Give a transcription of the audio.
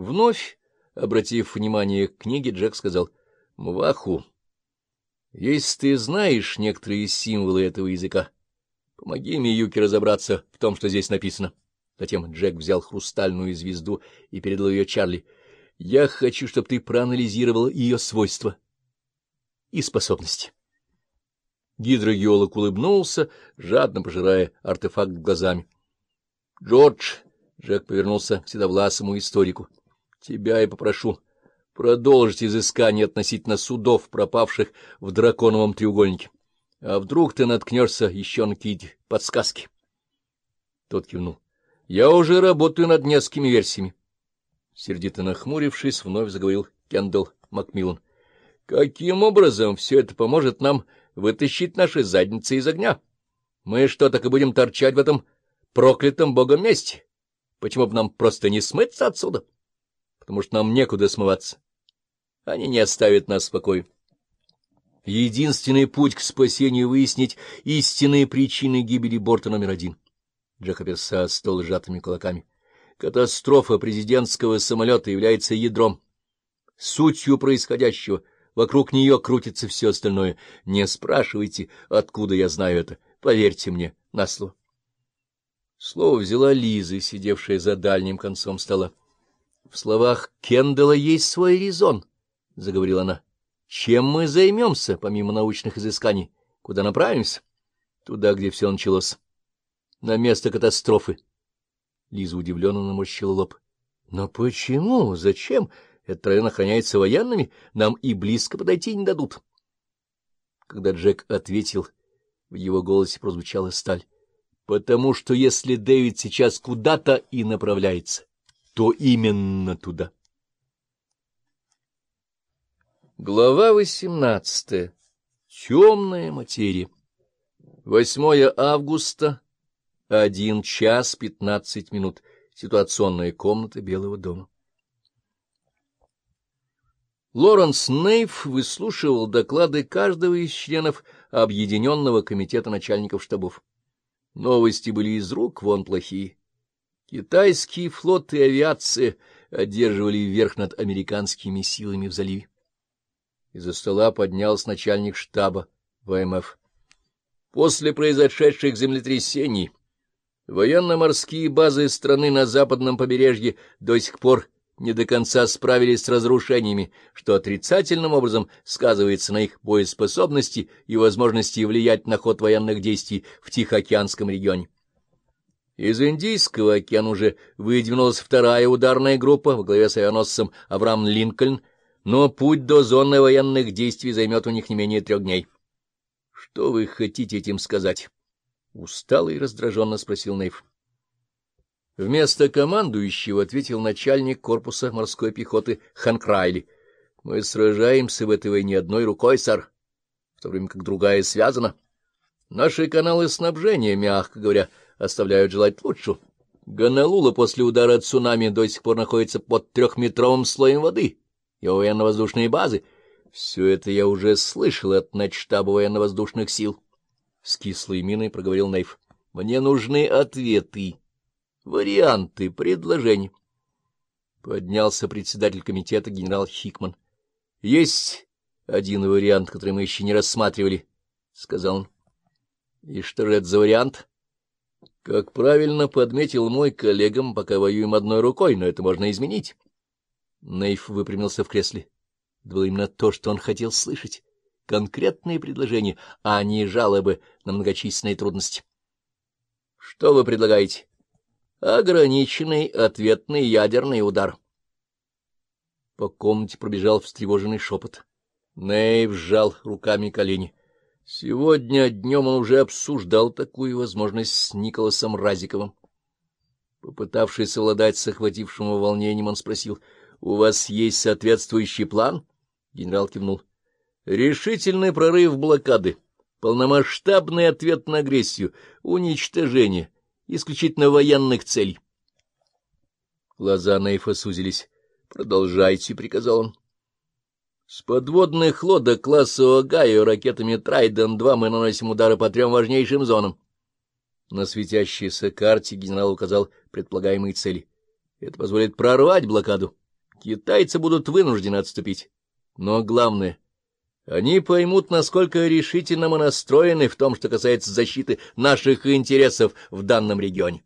Вновь, обратив внимание к книге, Джек сказал, — Мваху, если ты знаешь некоторые символы этого языка, помоги Миюке разобраться в том, что здесь написано. Затем Джек взял хрустальную звезду и передал ее Чарли. — Я хочу, чтобы ты проанализировал ее свойства и способности. Гидрогеолог улыбнулся, жадно пожирая артефакт глазами. — Джордж, — Джек повернулся к седовласому историку, — Тебя я попрошу продолжить изыскание относительно судов, пропавших в драконовом треугольнике. А вдруг ты наткнешься еще на какие-то подсказки? Тот кивнул. — Я уже работаю над несколькими версиями. Сердито нахмурившись, вновь заговорил Кендалл Макмиллан. — Каким образом все это поможет нам вытащить наши задницы из огня? Мы что, так и будем торчать в этом проклятом богом месте? Почему бы нам просто не смыться отсюда? — потому что нам некуда смываться. Они не оставят нас в покое. Единственный путь к спасению — выяснить истинные причины гибели борта номер один. Джек оперся стол сжатыми кулаками. Катастрофа президентского самолета является ядром, сутью происходящего. Вокруг нее крутится все остальное. Не спрашивайте, откуда я знаю это. Поверьте мне на слово. Слово взяла Лиза, сидевшая за дальним концом стола. В словах Кендалла есть свой резон, — заговорила она. — Чем мы займемся, помимо научных изысканий? Куда направимся? Туда, где все началось. На место катастрофы. Лиза удивленно наморщила лоб. — Но почему? Зачем? Этот район охраняется военными, нам и близко подойти не дадут. Когда Джек ответил, в его голосе прозвучала сталь. — Потому что если Дэвид сейчас куда-то и направляется, то именно туда. Глава восемнадцатая. Темная материя. 8 августа, один час пятнадцать минут. Ситуационная комната Белого дома. Лоренс Нейф выслушивал доклады каждого из членов Объединенного комитета начальников штабов. Новости были из рук вон плохие. Китайский флот и авиация одерживали верх над американскими силами в заливе. Из-за стола поднялся начальник штаба ВМФ. После произошедших землетрясений военно-морские базы страны на западном побережье до сих пор не до конца справились с разрушениями, что отрицательным образом сказывается на их боеспособности и возможности влиять на ход военных действий в Тихоокеанском регионе. Из Индийского океана уже выдвинулась вторая ударная группа во главе с авианосцем Авраам Линкольн, но путь до зоны военных действий займет у них не менее трех дней. — Что вы хотите этим сказать? — устало и раздраженно спросил Нейв. Вместо командующего ответил начальник корпуса морской пехоты Ханк Райли. — Мы сражаемся в этой войне одной рукой, сэр, в то время как другая связана. Наши каналы снабжения, мягко говоря, — оставляют желать лучшего. Гонолула после удара цунами до сих пор находится под трехметровым слоем воды. Его военно-воздушные базы. Все это я уже слышал от начштаба военно-воздушных сил. С кислой миной проговорил Нейв. Мне нужны ответы, варианты, предложения. Поднялся председатель комитета генерал Хикман. — Есть один вариант, который мы еще не рассматривали, — сказал он. — И что же это за вариант? Как правильно подметил мой коллегам, пока воюем одной рукой, но это можно изменить. Нейф выпрямился в кресле. Это было именно то, что он хотел слышать. Конкретные предложения, а не жалобы на многочисленные трудности. Что вы предлагаете? Ограниченный ответный ядерный удар. По комнате пробежал встревоженный шепот. Нейв сжал руками колени. Сегодня днем он уже обсуждал такую возможность с Николасом Разиковым. Попытавшись совладать с охватившим волнением, он спросил, — У вас есть соответствующий план? Генерал кивнул. — Решительный прорыв блокады, полномасштабный ответ на агрессию, уничтожение, исключительно военных целей. Глаза Нейфа сузились. — Продолжайте, — приказал он. С подводных лодок класса Огайо ракетами Трайден-2 мы наносим удары по трем важнейшим зонам. На светящейся карте генерал указал предполагаемые цели. Это позволит прорвать блокаду. Китайцы будут вынуждены отступить. Но главное, они поймут, насколько решительно мы настроены в том, что касается защиты наших интересов в данном регионе.